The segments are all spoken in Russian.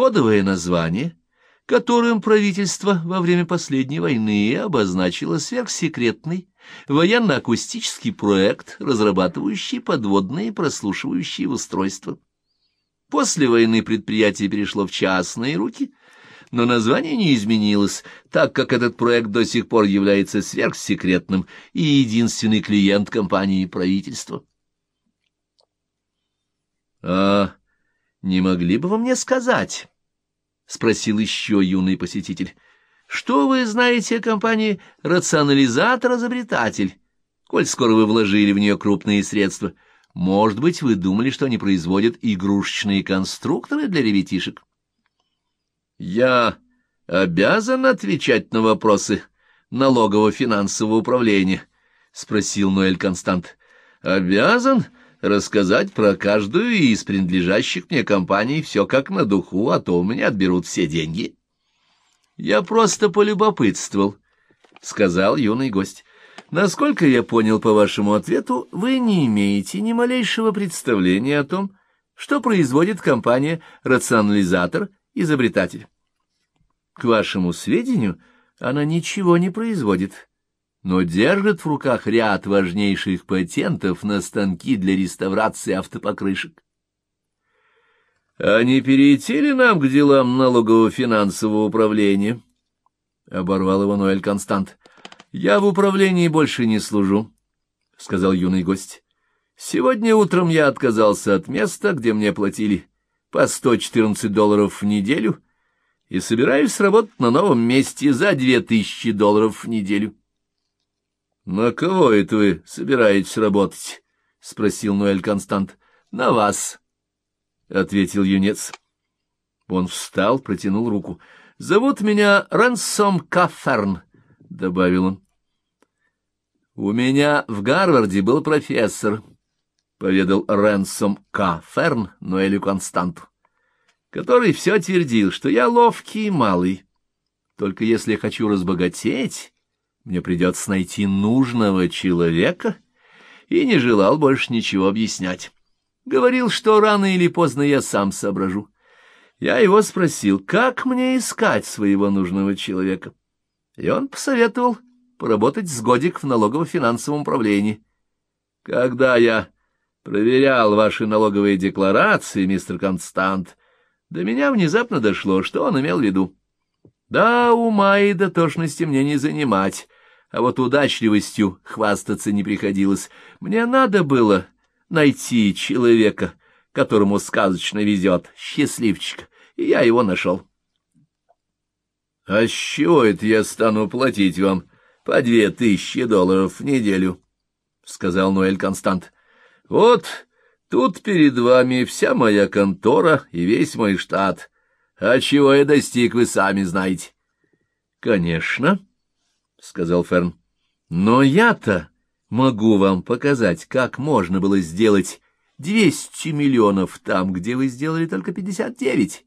кодовое название, которым правительство во время последней войны обозначило сверхсекретный военно-акустический проект, разрабатывающий подводные прослушивающие устройства. После войны предприятие перешло в частные руки, но название не изменилось, так как этот проект до сих пор является сверхсекретным и единственный клиент компании правительства. — А не могли бы вы мне сказать, — спросил еще юный посетитель, — что вы знаете о компании «Рационализатор-изобретатель», коль скоро вы вложили в нее крупные средства? Может быть, вы думали, что они производят игрушечные конструкторы для ребятишек? — Я обязан отвечать на вопросы налогового финансового управления? — спросил Ноэль Констант. — Обязан? — рассказать про каждую из принадлежащих мне компаний все как на духу, а то у меня отберут все деньги. Я просто полюбопытствовал, — сказал юный гость. Насколько я понял по вашему ответу, вы не имеете ни малейшего представления о том, что производит компания «Рационализатор» изобретатель. К вашему сведению, она ничего не производит но держит в руках ряд важнейших патентов на станки для реставрации автопокрышек. «А не перейти ли нам к делам налогового финансового управления?» — оборвал его Ноэль Констант. «Я в управлении больше не служу», — сказал юный гость. «Сегодня утром я отказался от места, где мне платили по 114 долларов в неделю, и собираюсь работать на новом месте за 2000 долларов в неделю». — На кого это вы собираетесь работать? — спросил Ноэль Констант. — На вас, — ответил юнец. Он встал, протянул руку. — Зовут меня Рэнсом Каферн, — добавил он. — У меня в Гарварде был профессор, — поведал Рэнсом Каферн Ноэлю Константу, который все твердил, что я ловкий и малый. Только если я хочу разбогатеть мне придется найти нужного человека, и не желал больше ничего объяснять. Говорил, что рано или поздно я сам соображу. Я его спросил, как мне искать своего нужного человека. И он посоветовал поработать с годик в налогово-финансовом управлении. Когда я проверял ваши налоговые декларации, мистер Констант, до меня внезапно дошло, что он имел в виду. Да, ума и дотошности мне не занимать, а вот удачливостью хвастаться не приходилось. Мне надо было найти человека, которому сказочно везет, счастливчика, и я его нашел. — А с чего это я стану платить вам по две тысячи долларов в неделю? — сказал Ноэль Констант. — Вот тут перед вами вся моя контора и весь мой штат. А чего я достиг, вы сами знаете. — Конечно. —— сказал Ферн. — Но я-то могу вам показать, как можно было сделать двести миллионов там, где вы сделали только пятьдесят девять.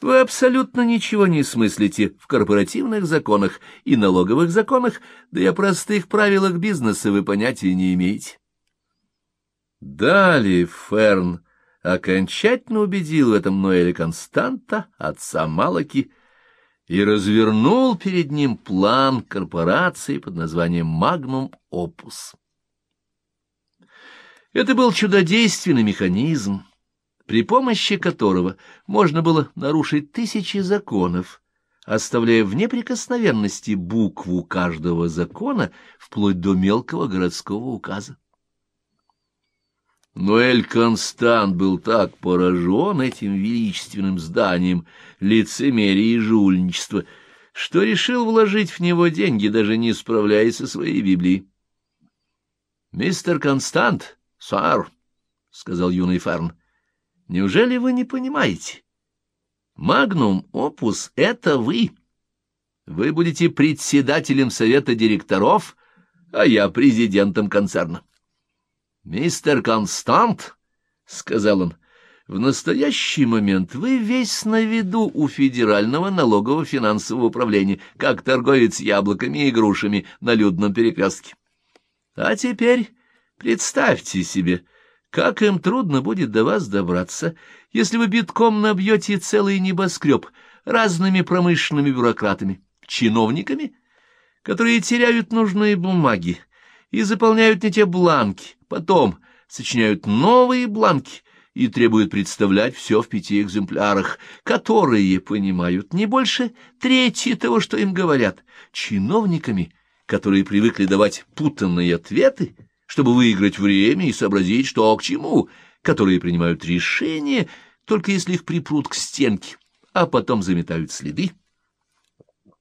Вы абсолютно ничего не смыслите в корпоративных законах и налоговых законах, да и о простых правилах бизнеса вы понятия не имеете. Далее Ферн окончательно убедил в этом Ноэля Константа, отца Малаки, и развернул перед ним план корпорации под названием «Магнум Опус». Это был чудодейственный механизм, при помощи которого можно было нарушить тысячи законов, оставляя в неприкосновенности букву каждого закона вплоть до мелкого городского указа. Но Эль Констант был так поражен этим величественным зданием лицемерия и жульничества, что решил вложить в него деньги, даже не справляясь со своей Библией. — Мистер Констант, сэр, — сказал юный Ферн, — неужели вы не понимаете? Магнум Опус — это вы. Вы будете председателем совета директоров, а я президентом концерна. — Мистер Констант, — сказал он, — в настоящий момент вы весь на виду у Федерального налогового финансового управления, как торговец яблоками и грушами на людном перекрестке. А теперь представьте себе, Как им трудно будет до вас добраться, если вы битком набьете целый небоскреб разными промышленными бюрократами, чиновниками, которые теряют нужные бумаги и заполняют не те бланки, потом сочиняют новые бланки и требуют представлять все в пяти экземплярах, которые понимают не больше трети того, что им говорят, чиновниками, которые привыкли давать путанные ответы, чтобы выиграть время и сообразить, что к чему, которые принимают решения, только если их припрут к стенке, а потом заметают следы,